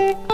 Thank you.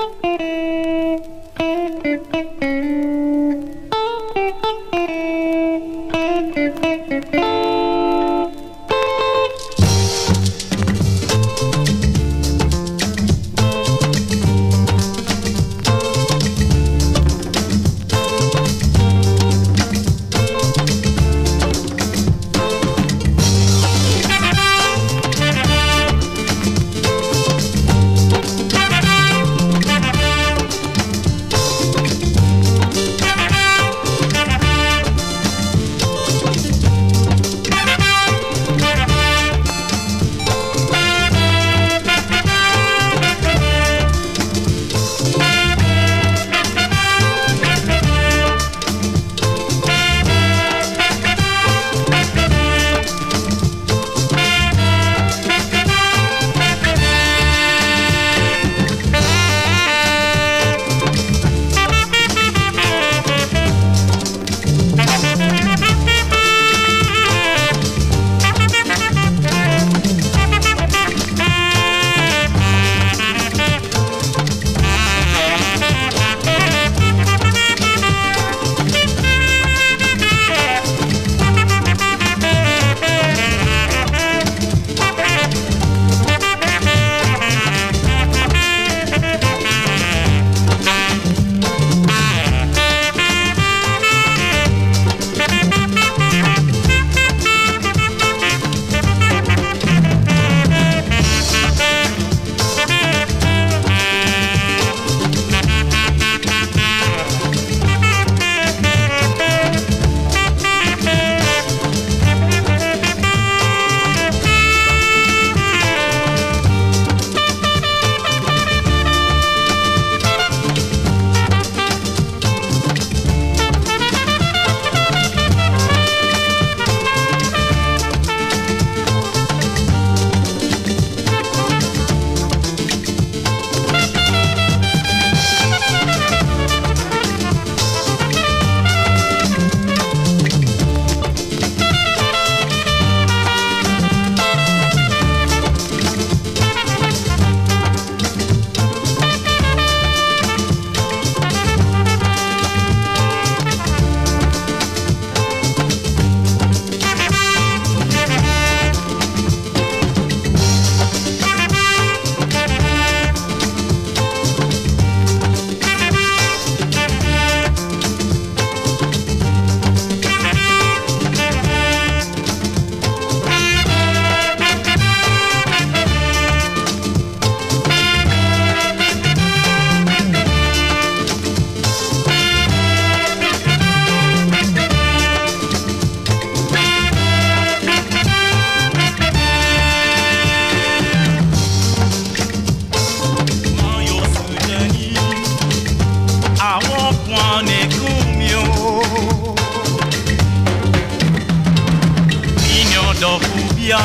odofubia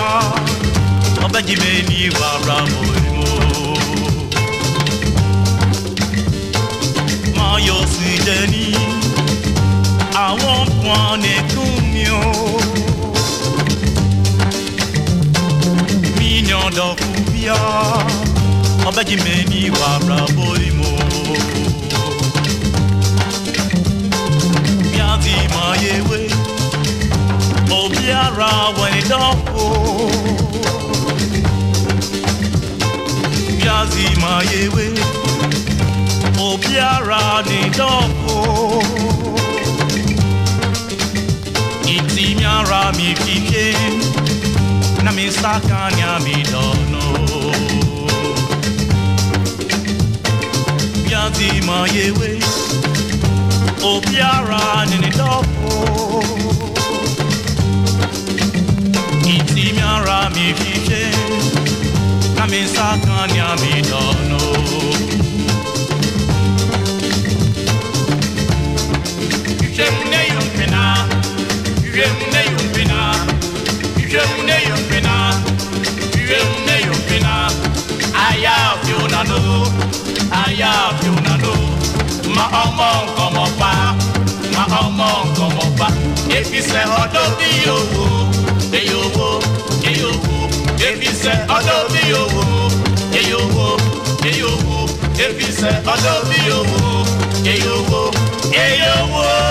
obejimeni wara molimo mayo sujeni àwọn kan nìkún mi o mi ni odofubia obejimeni wara molimo. Miazi mayewe bí ara wọn ìdánwò. Bí a sì máa yewé, òbí ara ní ìdánwò. Ìtìmí ara mi fi ké, na mi sáká ní àmì ìdáná. Bí a sì máa yewé, òbí ara ní ìdánwò. aktivite Kame sa kanya mi dono Yüce mune yon fena Yüce mune yon fena Yüce mune yon fena Yüce mune yon fena Aya fionano Aya fionano Ma omon komo pa Ma omon komo pa Efise hodo di yo efisẹ ọdọ mi yóò wò yeye owó yeye owó efisẹ ọdọ mi ye wò wo, ye yeye wo.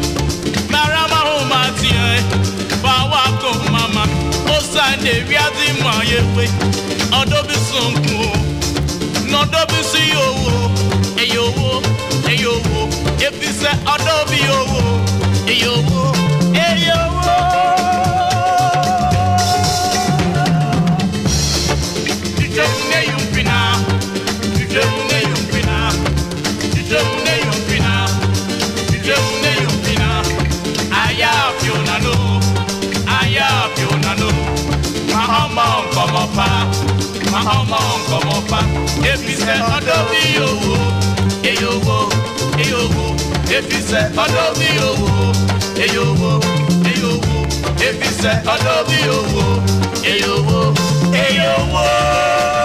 na-eri adị mma ya ekwe ọdọbisi nkwụ n'ọdọbisi ya owo eyowo eyowo ebise ọdọbi ya owo ọ̀pá efisẹ̀ ọ̀dọ̀ mi yòówó eyòówó eyòówó efisẹ̀ ọ̀dọ̀ mi yòówó eyòówó eyòówó efisẹ̀ ọ̀dọ̀ mi yòówó eyòówó eyòówó.